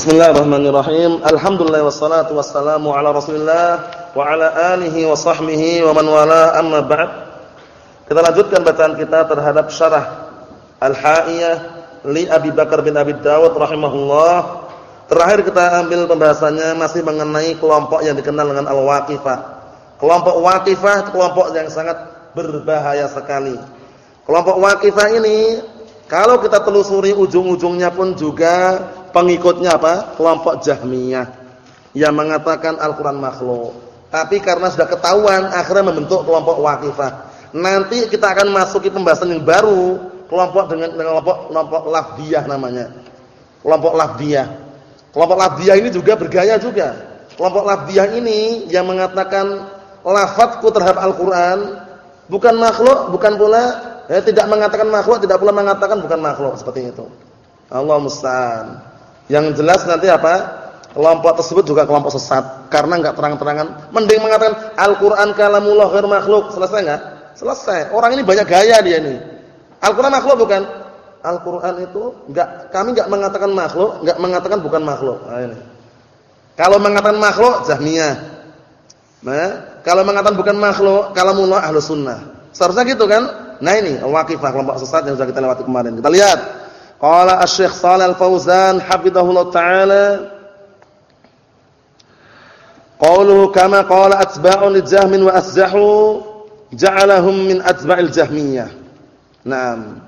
Bismillahirrahmanirrahim. Alhamdulillah wassalatu wassalamu ala Rasulillah wa ala alihi wa sahbihi wa man wala amma ba'd. Kita lanjutkan bacaan kita terhadap syarah Al-Ha'iyah li Abi Bakar bin Abi Dawud rahimahullah. Terakhir kita ambil pembahasannya masih mengenai kelompok yang dikenal dengan Al-Waqifah. Kelompok Waqifah kelompok yang sangat berbahaya sekali. Kelompok Waqifah ini kalau kita telusuri ujung-ujungnya pun juga pengikutnya apa? Kelompok Jahmiyah yang mengatakan Al-Qur'an makhluk. Tapi karena sudah ketahuan akhirnya membentuk kelompok Waqifah. Nanti kita akan masuki pembahasan yang baru, kelompok dengan, dengan kelompok kelompok Lafdiyah namanya. Kelompok Lafdiyah. Kelompok Lafdiyah ini juga bergaya juga. Kelompok Lafdiyah ini yang mengatakan lafadzku terhadap Al-Qur'an bukan makhluk, bukan pula eh, tidak mengatakan makhluk, tidak pula mengatakan bukan makhluk seperti itu. Allah musta'an. Yang jelas nanti apa? Kelompok tersebut juga kelompok sesat karena enggak terang-terangan. Mending mengatakan Al-Qur'an kalamullah ghair makhluk. Selesai enggak? Selesai. Orang ini banyak gaya dia ini. Al-Qur'an makhluk bukan? Al-Qur'an itu enggak kami enggak mengatakan makhluk, enggak mengatakan bukan makhluk. Nah ini. Kalau mengatakan makhluk Jahmiyah. Nah, kalau mengatakan bukan makhluk, kalamullah Ahlus Sunnah. Seharusnya gitu kan? Nah ini Waqifah kelompok sesat yang sudah kita lewati kemarin. Kita lihat Qala Asy-Syaikh Shalal Al-Fauzan hafizahullah taala Qauluhu kama qala atba'un li-Jahmin wa asjahu ja'alahum min atba'il Jahmiyah. Naam.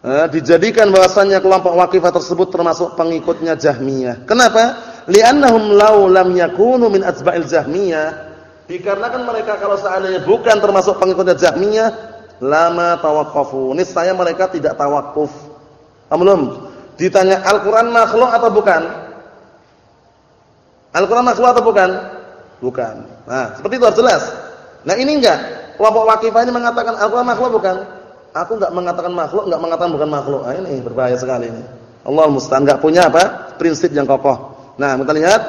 Eh, dijadikan bahwasannya kelompok Waqifah tersebut termasuk pengikutnya Jahmiyah. Kenapa? Li'annahum law lam yakunu min atba'il Jahmiyah. Dikarenakan mereka kalau seandainya bukan termasuk pengikutnya Jahmiyah, lama tawaqqafu. Niscaya mereka tidak tawakuf belum? Ditanya Al-Qur'an makhluk atau bukan? Al-Qur'an makhluk atau bukan? Bukan. Nah, seperti itu harus jelas. Nah, ini enggak. Kelompok Waqifah ini mengatakan Al-Qur'an makhluk bukan? Aku enggak mengatakan makhluk, enggak mengatakan bukan makhluk. Nah, ini berbahaya sekali ini. Allah musta'an enggak punya apa? Prinsip yang kokoh. Nah, kita lihat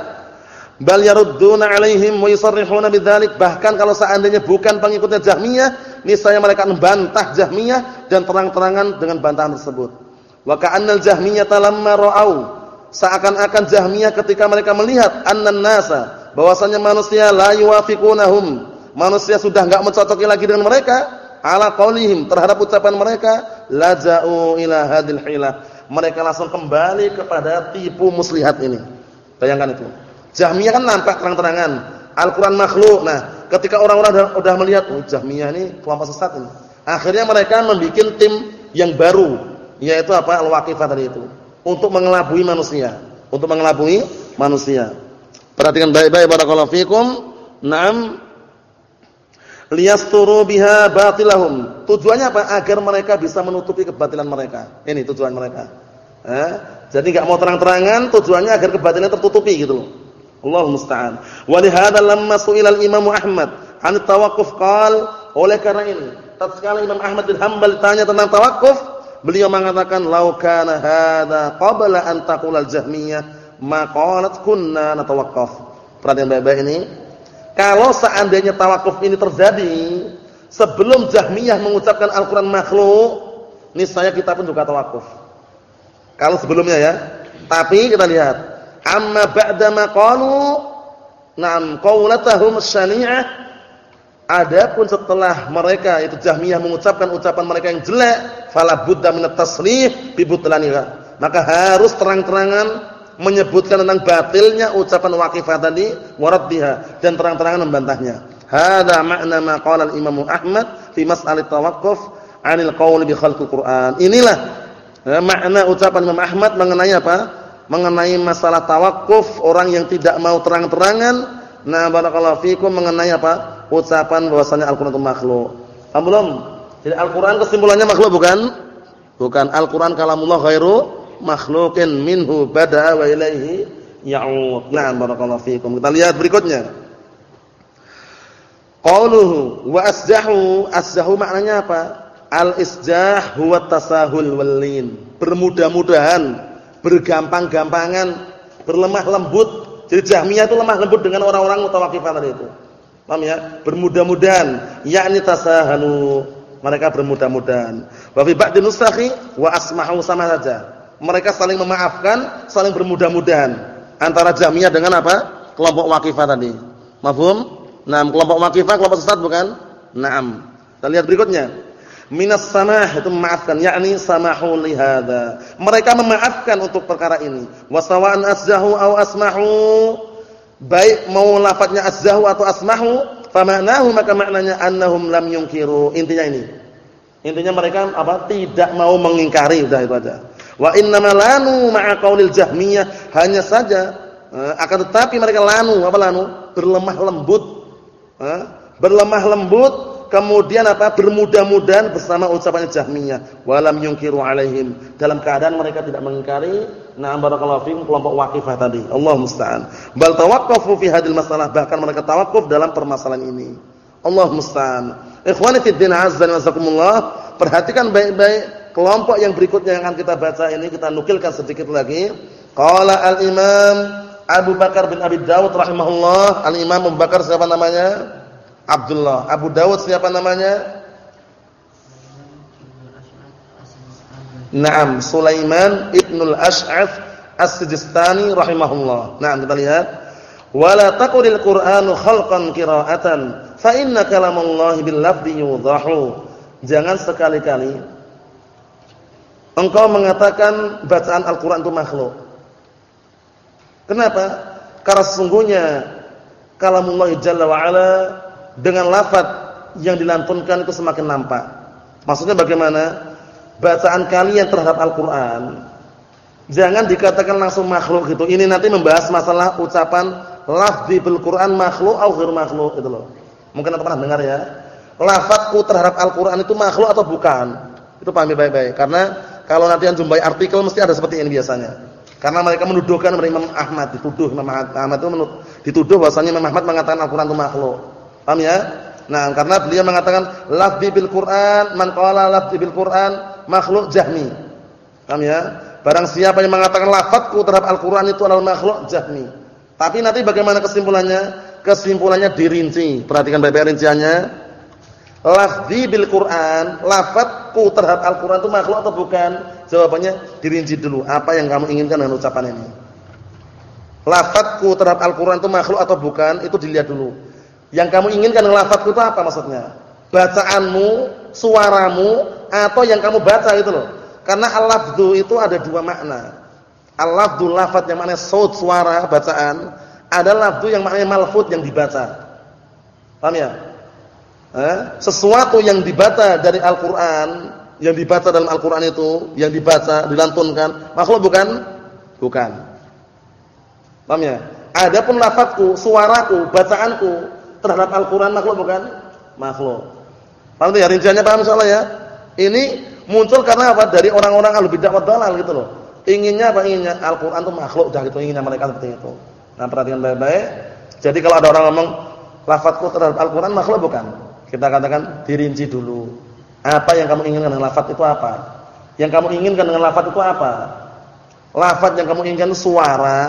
bal yarudduna alaihim wa yusarrihuna bidzalik bahkan kalau seandainya bukan pengikutnya Jahmiyah niscaya mereka membantah Jahmiyah dan terang-terangan dengan bantahan tersebut Wa Jahmiyah lamma ra'au. Seakan-akan Jahmiyah ketika mereka melihat annan nasa bahwasanya manusia la yuwafiqunahum. Manusia sudah enggak mencocoki lagi dengan mereka. Ala qaulihim terhadap ucapan mereka laja'u ila hilah. Mereka langsung kembali kepada tipu muslihat ini. Bayangkan itu. Jahmiyah kan nampak terang-terangan. Al-Qur'an makhluk. Nah ketika orang-orang sudah melihat oh Jahmiyah ini kelompok sesat ini. Akhirnya mereka membuat tim yang baru yaitu apa? Al-waqifah tadi itu. Untuk mengelabui manusia. Untuk mengelabui manusia. Perhatikan baik-baik barakallahu fikum. Na'am. Liyasturu biha batilahum. Tujuannya apa? Agar mereka bisa menutupi kebatilan mereka. Ini tujuan mereka. Eh? jadi enggak mau terang-terangan tujuannya agar kebatilan tertutupi gitu. Loh Allah musta'an walihada lamma su'ila al-imam Ahmad an tawaqquf qal. Oleh karena ini tatkala Imam Ahmad bin Hanbal tanya tentang tawakuf Beliau mengatakan lau kana hadza qabla an taqul al-jahmiyah ma qalat kunna natawaqqaf. Perhatian baik-baik ini. Kalau seandainya tawakuf ini terjadi sebelum Jahmiyah mengucapkan Al-Qur'an makhluk, niscaya kita pun juga tawakuf. Kalau sebelumnya ya. Tapi kita lihat, amma ba'da ma qalu na'am qaulatahum syani'ah Adapun setelah mereka itu Jahmiyah mengucapkan ucapan mereka yang jelek, fala budda min at-taslih bi Maka harus terang-terangan menyebutkan tentang batilnya ucapan Waqifah tadi, waraddiha dan terang-terangan membantahnya. Hadza makna ma qala al-Imam Ahmad fi mas'alat tawaqquf 'anil qaul bi khalqil Qur'an. Inilah ya, makna ucapan Imam Ahmad mengenai apa? Mengenai masalah tawakuf orang yang tidak mau terang-terangan. Nah, barakallahu fikum mengenai apa? Ucapan bahwasanya Al-Qur'an itu makhluk. Paham belum? Jadi Al-Qur'an kesimpulannya makhluk bukan? Bukan Al-Qur'an kalamullah ghairu makhluqin minhu bada'a wa ilaihi ya'ud. Nah, barakallahu fiikum. Kita lihat berikutnya. Qauluhu wa asjahu, asjahu maknanya apa? Al-isjah huwa tasahul walin. Bermudah-mudahan, bergampang-gampangan, berlemah lembut. Jadi Jahmiyah itu lemah lembut dengan orang-orang mutawakkifah tadi itu. Paham ya? Bermudah-mudahan, yakni tasahalu. Mereka bermudah-mudahan. Wa fi ba'di nusakhi wa asmahu sama saja. Mereka saling memaafkan, saling bermudah-mudahan. Antara Jahmiyah dengan apa? Kelompok Waqifah tadi. Mafhum? Nah, kelompok Waqifah kelompok sesat bukan? Naam. Kita lihat berikutnya. Minas samah itu memaafkan, yakni samahu li. Mereka memaafkan untuk perkara ini. Wasawa'an asjahu aw asmahu. Baik mau lafadznya asjahu atau asmahu, fama'nahu maka maknanya annahum lam yungkiru. Intinya ini. Intinya mereka apa? Tidak mau mengingkari, udah itu aja. Wa innama lanu ma'a qaulil jahmiyah, hanya saja eh, akan tetapi mereka lanu, apa lanu? Berlemah lembut. Eh, berlemah lembut kemudian apa? Bermudah-mudahan bersama ucapan Jahmiyah. Walam yungkiru alaihim. Dalam keadaan mereka tidak mengingkari. Na'am barakallahu fikum kelompok Waqifah tadi. Allah musta'an. Bal tawaqqafu fi hadil masalah. Bahkan mereka tawakuf dalam permasalahan ini. Allah musta'an. Ikhwani fid azza wa jazakumullah perhatikan baik-baik kelompok yang berikutnya yang akan kita baca ini. Kita nukilkan sedikit lagi. Qala al-imam Abu Bakar bin Abi Dawud rahimahullah. Al-imam Abu Bakar siapa namanya Abdullah. Abu Dawud siapa namanya? Naam, Sulaiman Ibnul Ash'af As-Sijistani rahimahullah. Naam, kita lihat. Wala taqulil Qur'anu khalqan qira'atan, fa inna kalamallahi bil lafzi yudahu. Jangan sekali-kali engkau mengatakan bacaan Al-Qur'an itu makhluk. Kenapa? Karena sesungguhnya kalamullah jalla wa ala dengan lafaz yang dilantunkan itu semakin nampak. Maksudnya bagaimana? Bacaan kalian terhadap Al-Qur'an jangan dikatakan langsung makhluk gitu. Ini nanti membahas masalah ucapan lafzi bil Qur'an makhluk atau ghair makhluk itu loh. Mungkin Anda pernah dengar ya. Lafazku terhadap Al-Qur'an itu makhluk atau bukan? Itu pahami baik-baik karena kalau nanti yang jumpai artikel mesti ada seperti ini biasanya. Karena mereka menuduhkan Imam Ahmad, dituduh Imam Ahmad itu dituduh bahwasanya Imam Ahmad mengatakan Al-Qur'an itu makhluk. Paham ya? Nah, karena beliau mengatakan lafzi bil Quran, man qala lafzi bil Quran makhluk jahmi. Paham ya? Barang siapa yang mengatakan lafadzku terhadap Al-Qur'an itu adalah makhluk jahmi. Tapi nanti bagaimana kesimpulannya? Kesimpulannya dirinci. Perhatikan baik-baik rinciannya. Lafzi bil Quran, lafadzku terhadap Al-Qur'an itu makhluk atau bukan? Jawabannya dirinci dulu. Apa yang kamu inginkan dengan ucapan ini? Lafadzku terhadap Al-Qur'an itu makhluk atau bukan? Itu dilihat dulu. Yang kamu inginkan dengan lafadz itu apa maksudnya? Bacaanmu, suaramu, atau yang kamu baca itu loh. Karena al-lafdhu itu ada dua makna. Al-lafdhu lafadz yang maknanya saut suara bacaan, ada lafdhu yang maknanya malfud yang dibaca. Paham ya? Eh? Sesuatu yang dibaca dari Al-Qur'an, yang dibaca dalam Al-Qur'an itu, yang dibaca, dilantunkan, makhluk bukan? Bukan. Paham ya? Adapun lafadzku, suaraku, bacaanku terhadap Al-Qur'an makhluk bukan? Makhluk. Paham ya rinciannya paham insyaallah ya? Ini muncul karena apa? Dari orang-orang ahli bidah wa dalal gitu loh. Inginnya apa? Inginnya Al-Qur'an itu makhluk dah gitu inginnya mereka seperti itu. Nah, perhatikan baik-baik. Jadi kalau ada orang ngomong lafadzku terhadap Al-Qur'an makhluk bukan? Kita katakan dirinci dulu. Apa yang kamu inginkan dengan lafaz itu apa? Yang kamu inginkan dengan lafaz itu apa? Lafaz yang kamu inginkan suara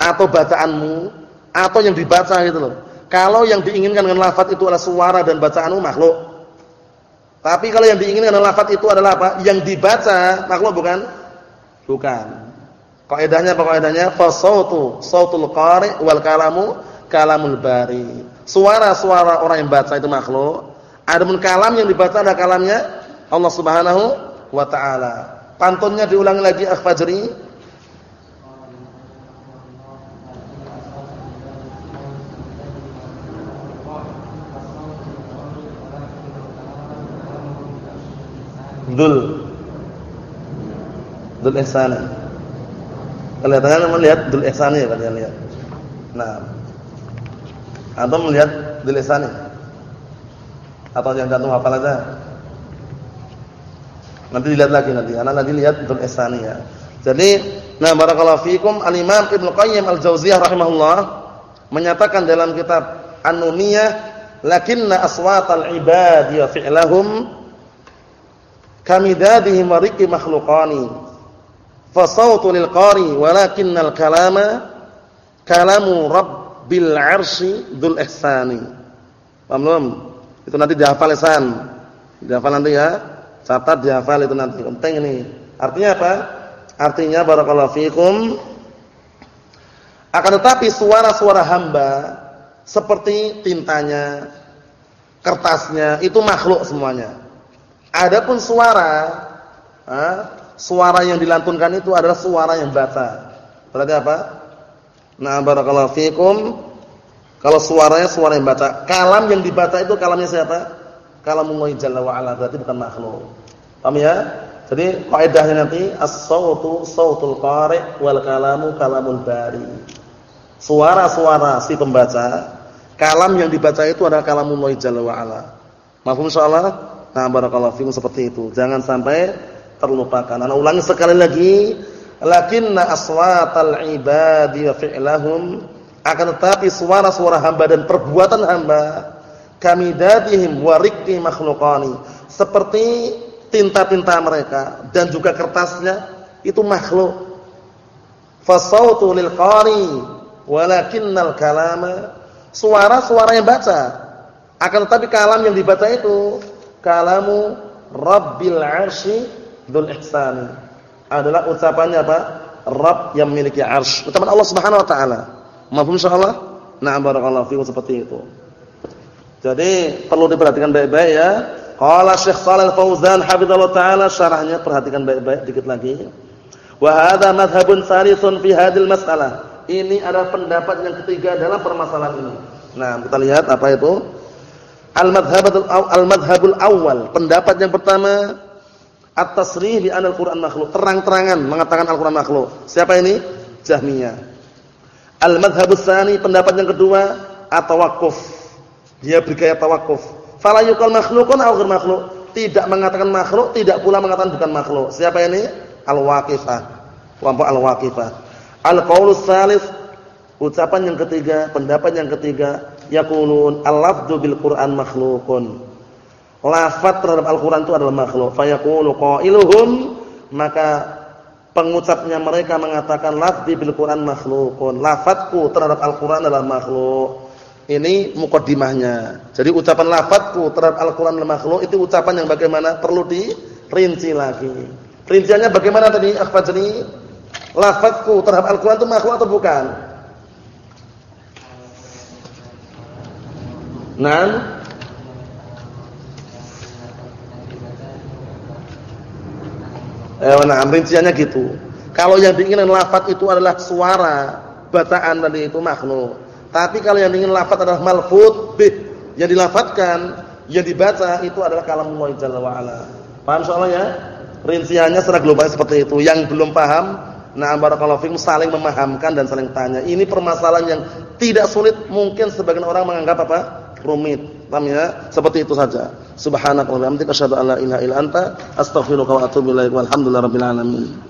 atau bacaanmu atau yang dibaca gitu loh. Kalau yang diinginkan dengan lafaz itu adalah suara dan bacaanmu makhluk. Tapi kalau yang diinginkan dengan lafaz itu adalah apa? Yang dibaca makhluk bukan? Bukan. Kaidahnya apa kaidahnya? Fa sautu sautul qari wal kalamu kalamul bari. Suara-suara orang yang baca itu makhluk. Adapun kalam yang dibaca adalah kalamnya Allah Subhanahu wa taala. Pantunnya diulangi lagi Akhfajri. Dul Dul Ihsani. Kelihatannya melihat Dul Ihsani ya kalian lihat. Nah. Atau melihat Dul Ihsani. Atau yang jantung hafal aja. Nanti dilihat lagi nanti. Anak nanti lihat Dul Ihsani ya. Jadi, nah barakallahu fikum Al-Imam Ibnu Qayyim Al-Jauziyah rahimahullah menyatakan dalam kitab An-Nuniyah lakinna aswatal ibadi wa fi'lahum kamidadihim wa riqi makhluqani. Fa sawtu lil qari walakinnal kalama kalamu rabbil arsy dzul ihsani. Paham belum? Itu nanti dihafal lisan. Dihafal nanti ya. Catat dihafal itu nanti. Penting ini. Artinya apa? Artinya barakallahu fikum akan tetapi suara-suara hamba seperti tintanya, kertasnya itu makhluk semuanya. Adapun suara, suara yang dilantunkan itu adalah suara yang bata. Berarti apa? Nah, barakallahu fikum. Kalau suaranya suara yang bata, kalam yang dibaca itu kalamnya siapa? Kalamullah jalla wa ala, berarti bukan makhluk. Paham ya? Jadi kaidahnya nanti as-sautu sautul qari' wal kalamu kalamul bari. Suara-suara si pembaca, kalam yang dibaca itu adalah kalamullah jalla wa ala. Mafhum insyaallah? Nah, barakallahu fikum seperti itu. Jangan sampai terlupakan. Ana ulangi sekali lagi, lakinna aswatal ibadi wa fi'lahum akan tetapi suara-suara hamba dan perbuatan hamba kami dadihim wa rikki makhluqani seperti tinta-tinta mereka dan juga kertasnya itu makhluk. Fasautu lil qari walakinnal kalama suara-suara yang baca akan tetapi kalam yang dibaca itu kalamu Rabbil Arsy Dzul Ihsan. Adalah ucapannya apa? Rabb yang memiliki arsy. Ucapan Allah Subhanahu wa taala. Mafhum insyaallah? Na'am barakallahu fiikum seperti itu. Jadi perlu diperhatikan baik-baik ya. Qala Syekh Shalal Fauzan hafizallahu taala syarahnya perhatikan baik-baik dikit lagi. Wa hadza madhhabun salisun fi hadhil mas'alah. Ini adalah pendapat yang ketiga dalam permasalahan ini. Nah, kita lihat apa itu? Al-madhhabul al-madhhabul awal, pendapat yang pertama at-tasrih bi anal Qur'an makhluk, terang-terangan mengatakan Al-Qur'an makhluk. Siapa ini? Jahmiyah. Al-madhhabus tsani, pendapat yang kedua at-tawaqquf. Dia bergaya tawakkuf. Fala yuqal makhluqun aw makhluk. Tidak mengatakan makhluk, tidak pula mengatakan bukan makhluk. Siapa ini? Al-Waqifah. Kelompok Al-Waqifah. Al-qaulus tsalits, ucapan yang ketiga, pendapat yang ketiga yaqulun al-lafdzu bil Qur'an makhluqun. Lafaz terhadap Al-Qur'an itu adalah makhluk. Fa yaqulu qailuhum maka pengucapnya mereka mengatakan lafzi bil Qur'an makhluqun. Lafazku terhadap Al-Qur'an adalah makhluk. Ini mukaddimahnya. Jadi ucapan lafazku terhadap Al-Qur'an adalah makhluk itu ucapan yang bagaimana perlu dirinci lagi. Rinciannya bagaimana tadi akhfajni? Lafazku terhadap Al-Qur'an itu makhluk atau bukan? Nah, Eh, nah, rinciannya gitu. Kalau yang diinginkan lafaz itu adalah suara, bacaan tadi itu makhluk. Tapi kalau yang diingin lafaz adalah malfuz bih, yang dilafadzkan, yang dibaca itu adalah kalamullah jalla wa ala. Paham soalnya ya? Rinciannya secara global seperti itu. Yang belum paham, nah barakallahu fikum saling memahamkan dan saling tanya. Ini permasalahan yang tidak sulit, mungkin sebagian orang menganggap apa? Rumit. Paham ya? Seperti itu saja. Subhanakallahumma wa bihamdika asyhadu an la ilaha illa anta astaghfiruka wa atubu ilaik. Walhamdulillahirabbil alamin.